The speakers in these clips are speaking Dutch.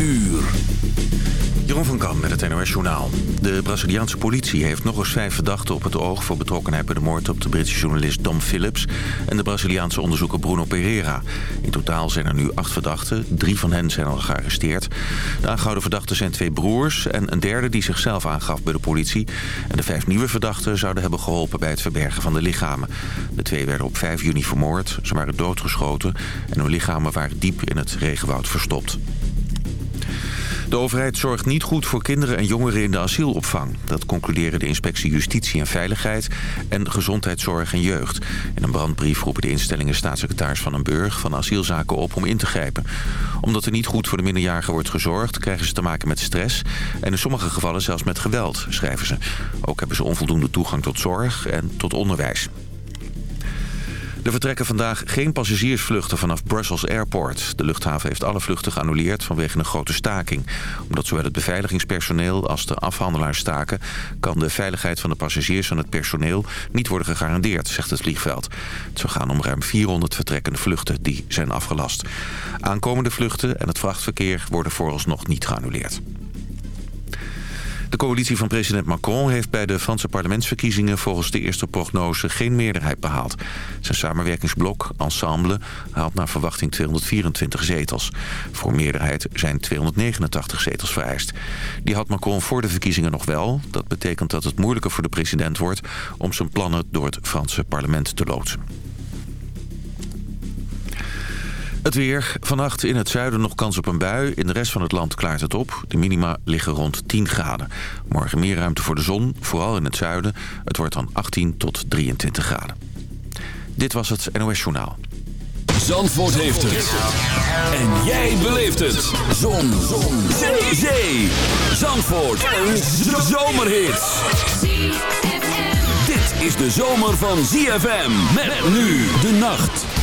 uur. Jeroen van Kam met het NOS Journaal. De Braziliaanse politie heeft nog eens vijf verdachten op het oog... voor betrokkenheid bij de moord op de Britse journalist Dom Phillips... en de Braziliaanse onderzoeker Bruno Pereira. In totaal zijn er nu acht verdachten. Drie van hen zijn al gearresteerd. De aangehouden verdachten zijn twee broers... en een derde die zichzelf aangaf bij de politie. En de vijf nieuwe verdachten zouden hebben geholpen... bij het verbergen van de lichamen. De twee werden op 5 juni vermoord. Ze waren doodgeschoten en hun lichamen waren diep in het regenwoud verstopt. De overheid zorgt niet goed voor kinderen en jongeren in de asielopvang. Dat concluderen de inspectie Justitie en Veiligheid en Gezondheidszorg en Jeugd. In een brandbrief roepen de instellingen staatssecretaris Van den Burg van asielzaken op om in te grijpen. Omdat er niet goed voor de minderjarigen wordt gezorgd, krijgen ze te maken met stress en in sommige gevallen zelfs met geweld, schrijven ze. Ook hebben ze onvoldoende toegang tot zorg en tot onderwijs. Er vertrekken vandaag geen passagiersvluchten vanaf Brussels Airport. De luchthaven heeft alle vluchten geannuleerd vanwege een grote staking. Omdat zowel het beveiligingspersoneel als de afhandelaars staken... kan de veiligheid van de passagiers en het personeel niet worden gegarandeerd, zegt het vliegveld. Het zou gaan om ruim 400 vertrekkende vluchten die zijn afgelast. Aankomende vluchten en het vrachtverkeer worden vooralsnog niet geannuleerd. De coalitie van president Macron heeft bij de Franse parlementsverkiezingen volgens de eerste prognose geen meerderheid behaald. Zijn samenwerkingsblok, Ensemble, haalt naar verwachting 224 zetels. Voor meerderheid zijn 289 zetels vereist. Die had Macron voor de verkiezingen nog wel. Dat betekent dat het moeilijker voor de president wordt om zijn plannen door het Franse parlement te loodsen. Het weer. Vannacht in het zuiden nog kans op een bui. In de rest van het land klaart het op. De minima liggen rond 10 graden. Morgen meer ruimte voor de zon, vooral in het zuiden. Het wordt dan 18 tot 23 graden. Dit was het NOS Journaal. Zandvoort heeft het. En jij beleeft het. Zon. zon. Zee. Zee. Zandvoort. Een zomerhit. Dit is de zomer van ZFM. Met nu de nacht.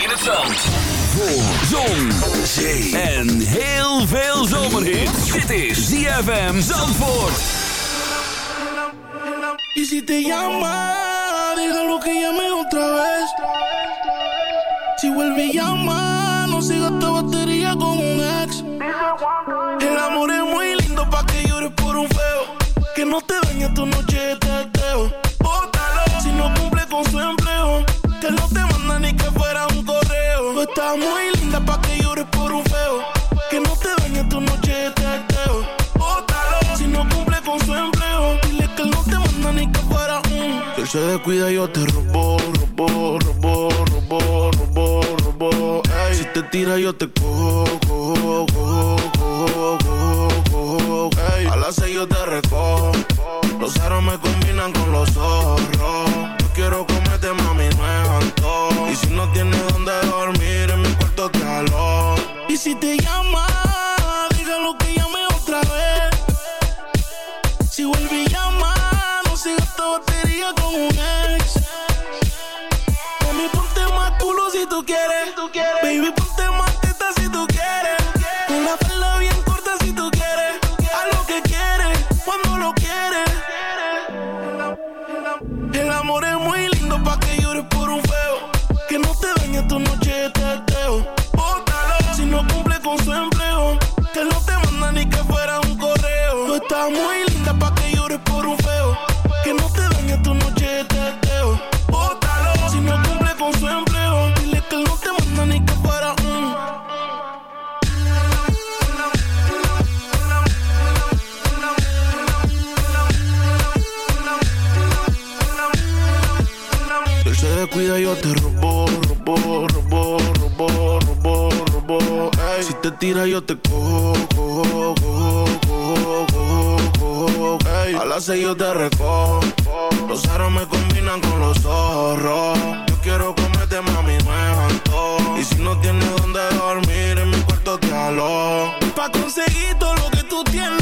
Het zand. Voor zon, zee en heel veel zomerhit. Dit is ZFM Zandvoort. Y si te llama, dígalo que llame otra vez. Si vuelve y llama, no siga esta batería con un ex. El amor es muy lindo pa' que llores por un feo. Que no te dañe tu noche él se descuida, yo te robo, robo, robo, robo, robo, robo. Ey, si te tira, yo te cojo, cojo, cojo, cojo, cojo, cojo. Ey, a las seis yo te recojo. Los aros me combinan con los zorros. Yo quiero comerte, mami, no es. Y si no tienes donde dormir, en mi cuarto te alojo. Y si te Descuida, yo te robo, robo, robo, robo, robo, robo. Ey, si te tira, yo te cojo, cojo, cojo, cojo, cojo, cojo. Ey, a las seis yo te recojo. Los aros me combinan con los zorros. Yo quiero comerte, mami, es antojo. Y si no tienes donde dormir, en mi cuarto te alojo. Pa' conseguir todo lo que tú tienes,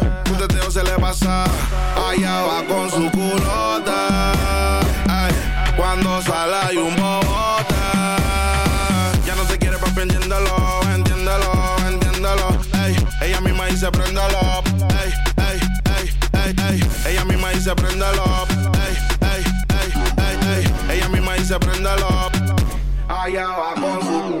le pasa. Allá va con su culota. Ay, cuando sale hay un bobote. Ya no te quiere papi, entiéndelo, entiéndelo, entiéndelo. Ey, ella misma dice préndelo. Ey, ey, ey, ey, ey. Ella misma dice préndelo. Ey, ey, ey, ey, ey. Ella misma dice préndelo. Allá va con su The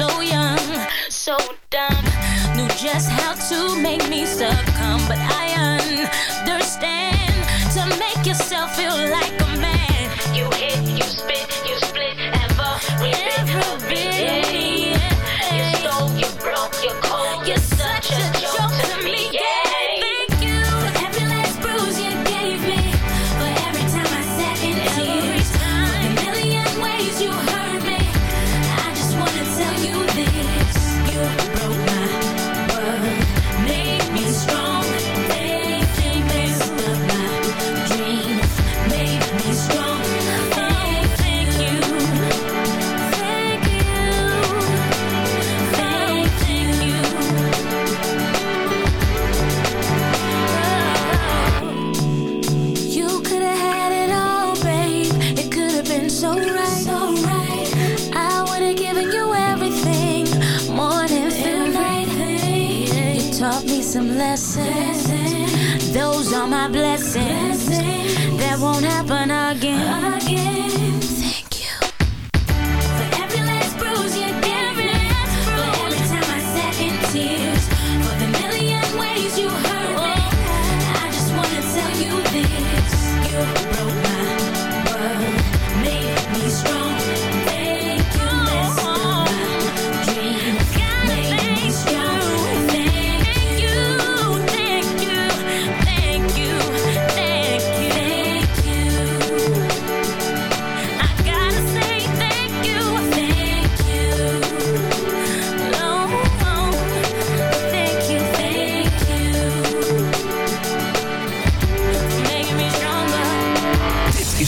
so young, so dumb. Knew just how to make me succumb, but I understand to make yourself feel like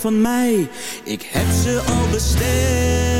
Van mij, ik heb ze al besteld.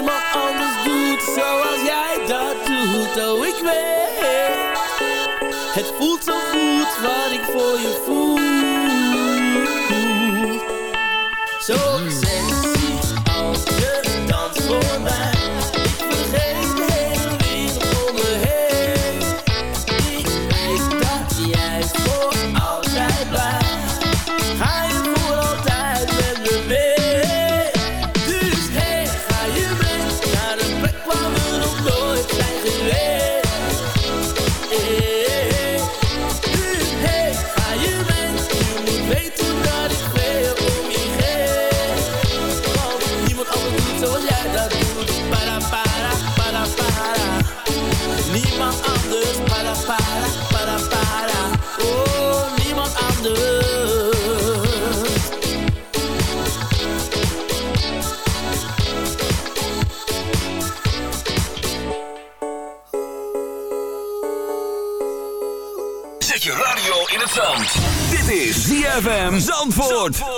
niemand anders doet zoals jij dat doet. Oh, ik weet, het voelt zo goed wat ik voor je voel. Zo Ehm, Zandvoort.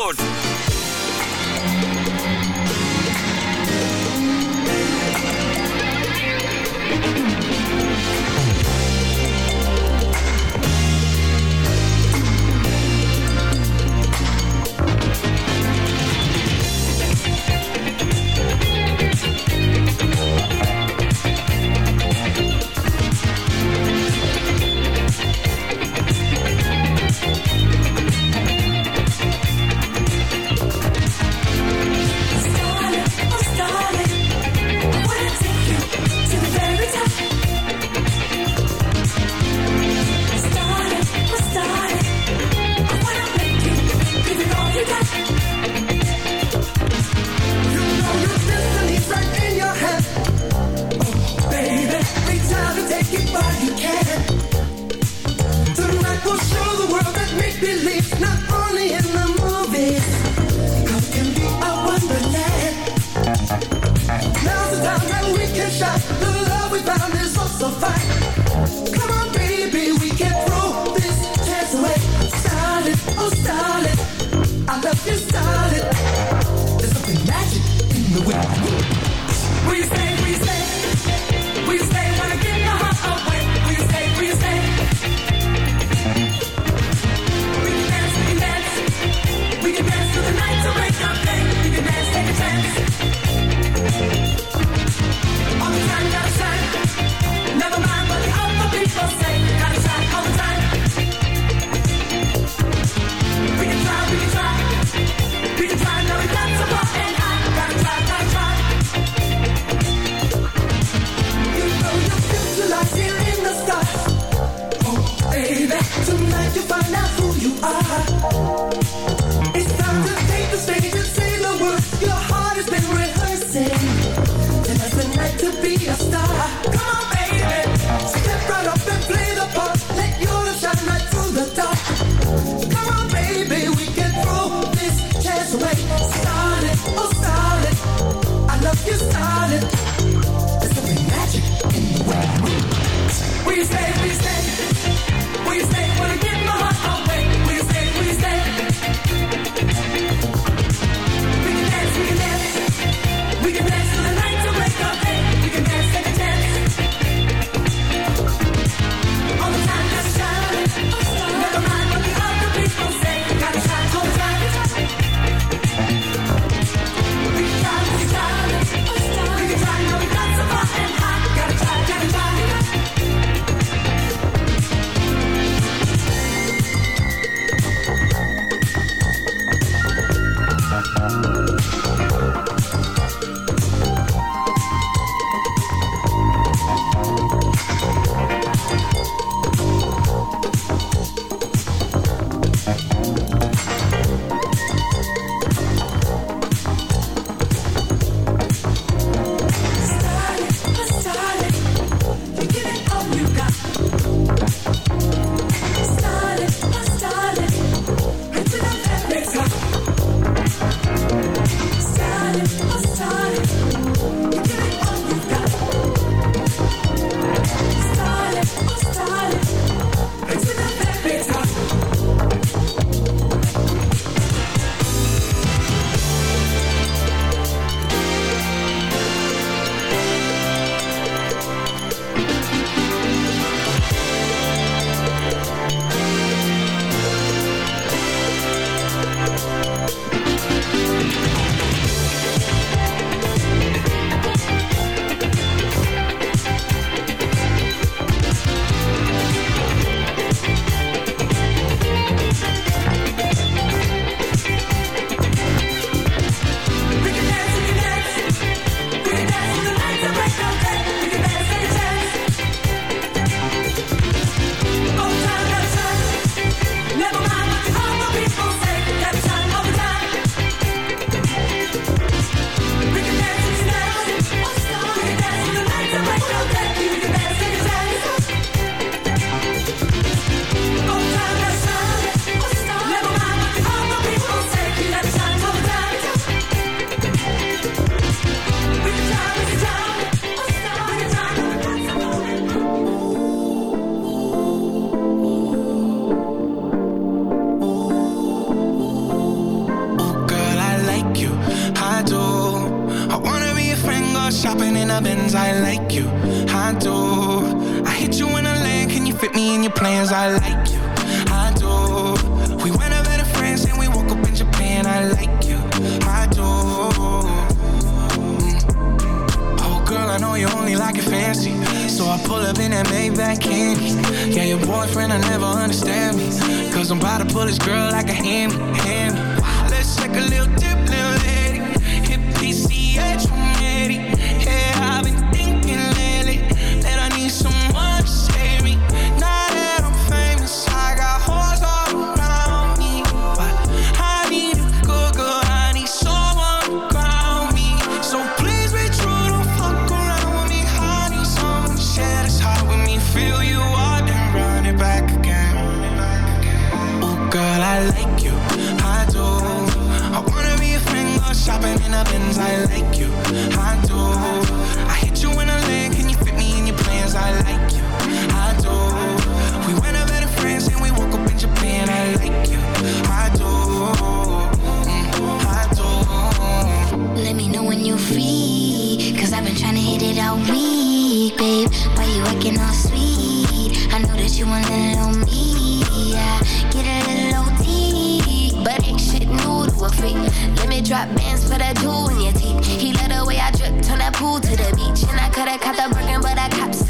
To hit it all week, babe. Why you acting all sweet? I know that you want a little me. Yeah, get a little OT. But ain't shit new to a freak. Let me drop bands for that jewel in your teeth. He let the way I drip, turn that pool to the beach. And I coulda caught the Birkin, but I lead.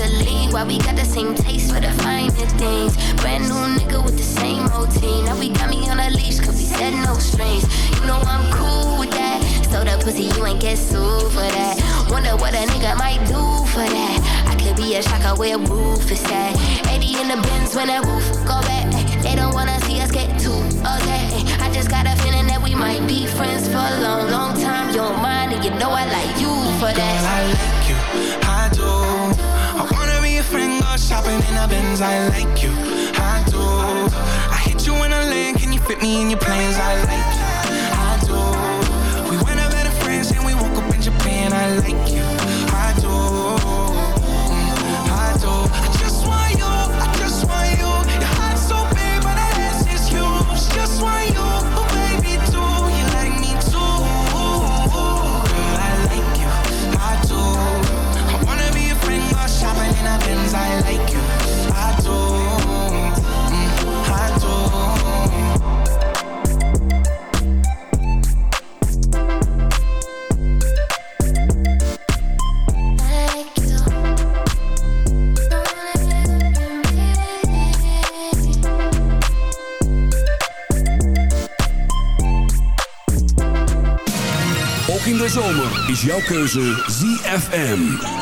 Why we got the same taste for the finer things. Brand new nigga with the same routine. Now we got me on a leash, cause we said no strings. You know I'm cool with that. So the pussy, you ain't get sued for that. Wonder what a nigga might do for that. I could be a shocker where roof is at. 80 in the bins when that roof go back. They don't wanna see us get too okay. I just got a feeling that we might be friends for a long, long time. You don't mind, and you know I like you for Girl, that. I like you, I do. I wanna be a friend, go shopping in a Benz. I like you, I do. I hit you in a lane, can you fit me in your plans? I like you, I do. We went over to France and we woke up in Japan. I like you, is jouw keuze ZFM.